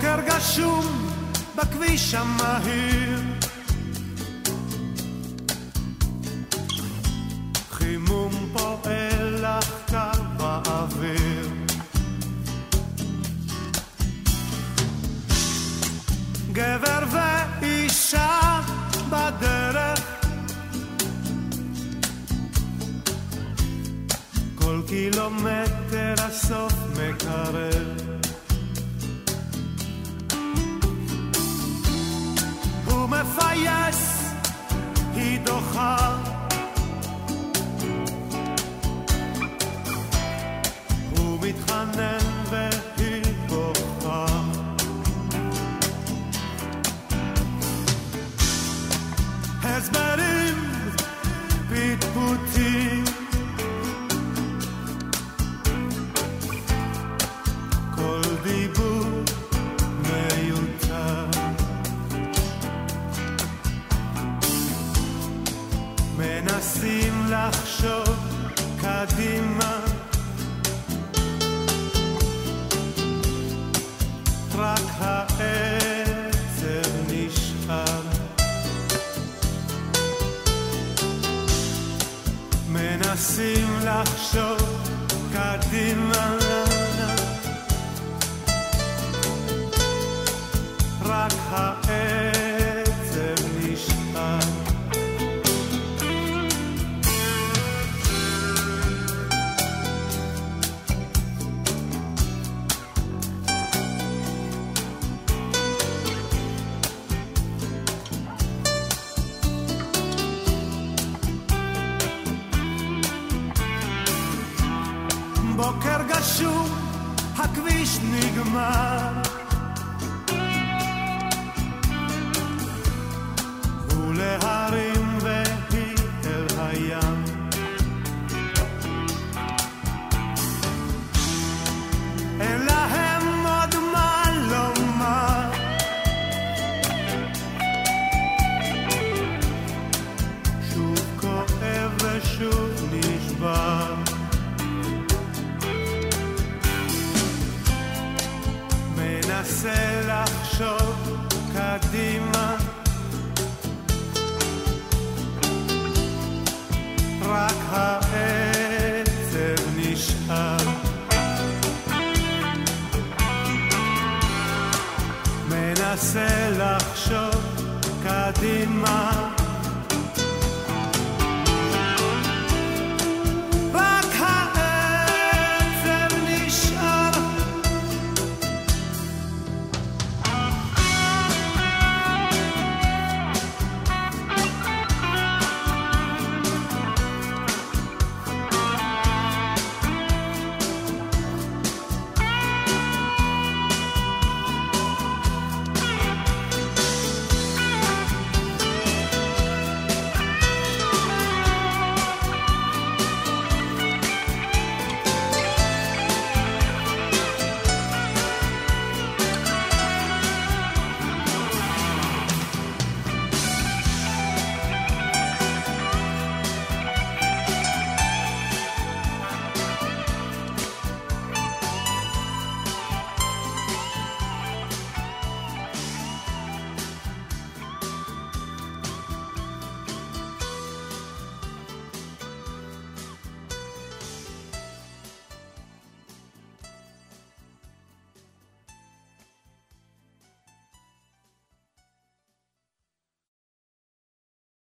גשום בכביש המהיר. חימום פועל לך קר באוויר. גבר ואישה בדרך. כל קילומטר הסוף מקרב הוא מפייס, היא דוחה נשאר מנסים לחשוב קדימה בוקר גשום, הכביש נגמר. מנסה לחשוב קדימה. רק העצב נשאר. מנסה לחשוב קדימה